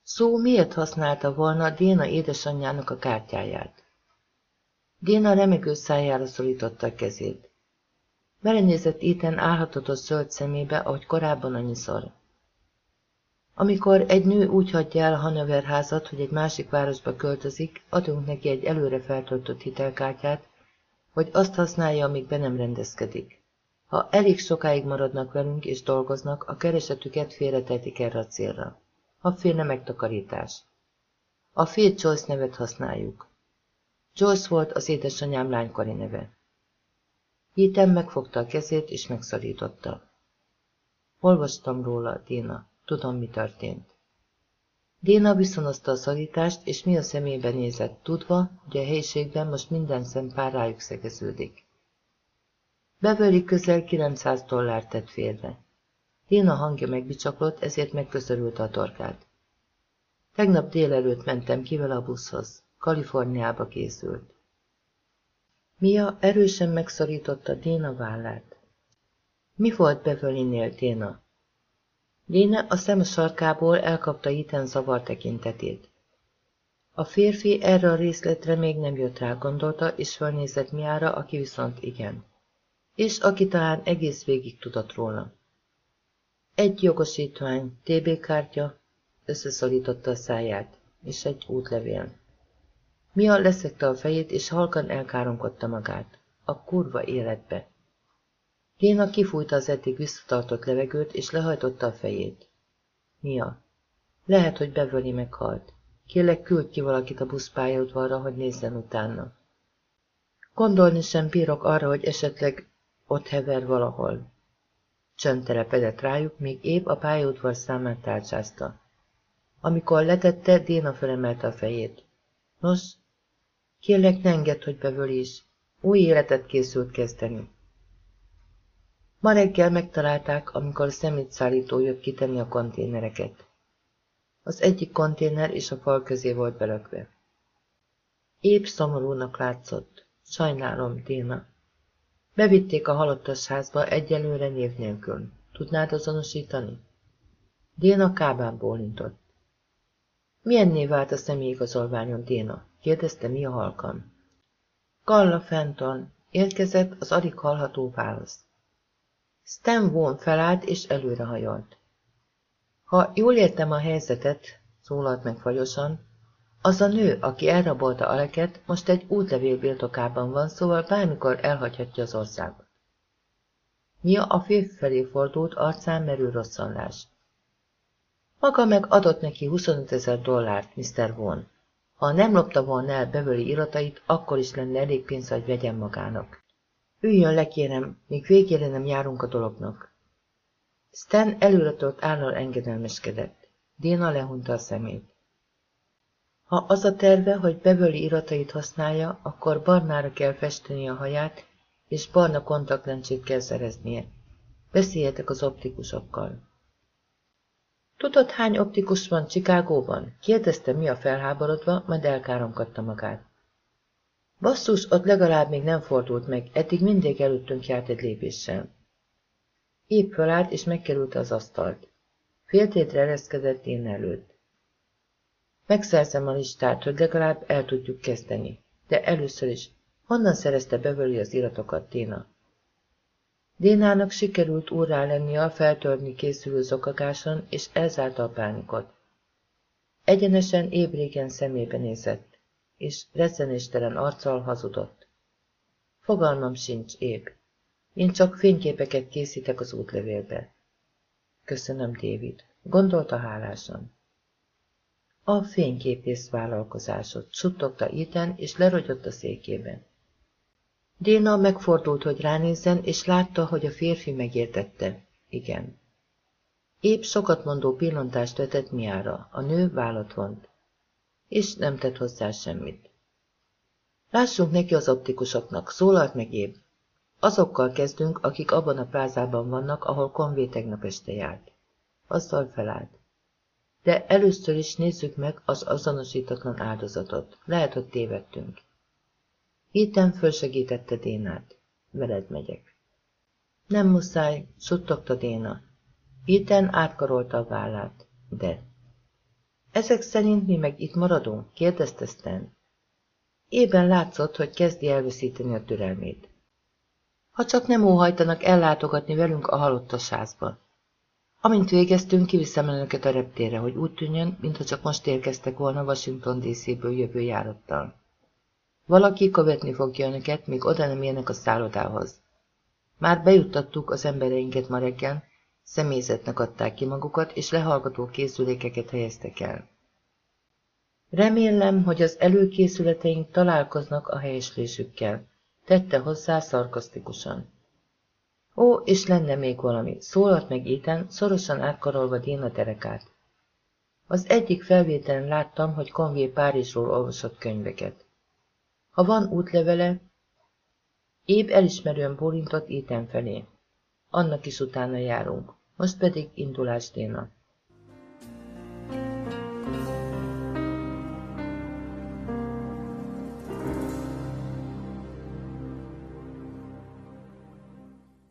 Szó miért használta volna Déna édesanyjának a kártyáját? Déna remegő szájára szorította a kezét. Belenézett Ethan álhatatott zöld szemébe, ahogy korábban annyiszor. Amikor egy nő úgy hagyja el a Hanover házat, hogy egy másik városba költözik, adunk neki egy előre feltöltött hitelkártyát, hogy azt használja, amíg be nem rendezkedik. Ha elég sokáig maradnak velünk és dolgoznak, a keresetüket félretetik erre a célra a félne megtakarítás. A Field Choice nevet használjuk. Joyce volt az édesanyám lánykori neve. Ethan megfogta a kezét és megszorította. Olvastam róla, Dina. Tudom, mi történt. Déna viszonozta a szorítást, és mi a szemébe nézett, tudva, hogy a helyiségben most minden szempár rájuk szegeződik. Beverly közel 900 dollárt tett félre. Déna hangja megbicsaklott, ezért megköszörült a torkát. Tegnap délelőtt mentem ki a buszhoz. Kaliforniába készült. Mia erősen megszorította Déna vállát. Mi volt Beverly-nél, Déna? Déna a szem sarkából elkapta Iten zavar tekintetét. A férfi erre a részletre még nem jött rá, gondolta, és fölnézett Miára, aki viszont igen. És aki talán egész végig tudott róla. Egy jogosítvány, TB kártya, összeszorította a száját, és egy útlevél. Mia leszekte a fejét, és halkan elkáromkodta magát. A kurva életbe. Géna kifújta az eddig visszatartott levegőt, és lehajtotta a fejét. Mia. Lehet, hogy Beverly meghalt. Kérlek, küldj ki valakit a buszpályaudvarra, hogy nézzen utána. Gondolni sem bírok arra, hogy esetleg ott hever valahol. Csönd telepedett rájuk, míg épp a pályaudvar számát tárcsázta. Amikor letette, Déna felemelte a fejét. Nos, kérlek, ne engedd, hogy Beverly is. Új életet készült kezdeni. Ma reggel megtalálták, amikor a szemétszállító jött kitenni a konténereket. Az egyik konténer és a fal közé volt belökve. Épp szomorúnak látszott. Sajnálom, Déna. Bevitték a halottas házba egyelőre név nélkül. Tudnád azonosítani? Déna kábán bólintott. Milyen név vált a személyigazolványon, Déna? Kérdezte mi a halkan. Galla Fenton. Érkezett az alig hallható válasz. Stan von felállt és előrehajolt. Ha jól értem a helyzetet, szólalt meg fagyosan, az a nő, aki elrabolta Aleket, most egy útlevél birtokában van, szóval bármikor elhagyhatja az országot. Mia a férfi felé fordult, arcán merő rosszanlás. Maga meg adott neki 25 ezer dollárt, Mr. Von. Ha nem lopta volna el Beverly iratait, akkor is lenne elég pénz, hogy vegyen magának. Üljön le, kérem, még végére nem járunk a dolognak. Stan előretört állal engedelmeskedett. Déna lehunta a szemét. Ha az a terve, hogy Beverly iratait használja, akkor barnára kell festeni a haját, és barna kontaktlencsét kell szereznie. Beszéljetek az optikusokkal. Tudod, hány optikus van Csikágóban? Kérdezte a felháborodva, majd elkáromkodta magát. Basszus, ott legalább még nem fordult meg, eddig mindig előttünk járt egy lépéssel. Épp fölállt, és megkerülte az asztalt. Féltétre ereszkedett én előtt. Megszerzem a listát, hogy legalább el tudjuk kezdeni. De először is, honnan szerezte Beverly az iratokat, Téna? Dénának sikerült úrrá lenni a feltörni készülő zokagáson, és elzárta a pánikot. Egyenesen ébrégen szemébe nézett és rezzenéstelen arccal hazudott. Fogalmam sincs, épp. Én csak fényképeket készítek az útlevélbe. Köszönöm, David. Gondolta hálásan. A fényképész vállalkozásot suttogta Ethan, és lerogyott a székében. Déna megfordult, hogy ránézzen, és látta, hogy a férfi megértette. Igen. Épp sokat mondó pillantást vetett Miára, a nő vállat vont és nem tett hozzá semmit. Lássunk neki az optikusoknak, szólalt meg épp. Azokkal kezdünk, akik abban a plázában vannak, ahol Konvé tegnap este járt. Azzal felállt. De először is nézzük meg az azonosítatlan áldozatot. Lehet, hogy tévedtünk. Ethan fölsegítette Dénát. Veled megyek. Nem muszáj, suttogta Déna. Ethan átkarolta a vállát. De... Ezek szerint mi meg itt maradunk? kérdezte Stan. Ében látszott, hogy kezdi elveszíteni a türelmét. Ha csak nem óhajtanak ellátogatni velünk a halottas. Amint végeztünk, kiviszem önöket a reptére, hogy úgy tűnjön, mintha csak most érkeztek volna Washington DC-ből jövő járattal. Valaki követni fogja önöket, míg oda nem érnek a szállodához. Már bejuttattuk az embereinket ma reggel, Személyzetnek adták ki magukat, és lehallgató készülékeket helyeztek el. Remélem, hogy az előkészületeink találkoznak a helyeslésükkel, tette hozzá szarkasztikusan. Ó, és lenne még valami, szólalt meg Ethan, szorosan átkarolva Dina derekát. Az egyik felvételen láttam, hogy Convé Párizsról olvasott könyveket. Ha van útlevele, épp elismerően bólintott Ethan felé. Annak is utána járunk. Most pedig indulás Déna.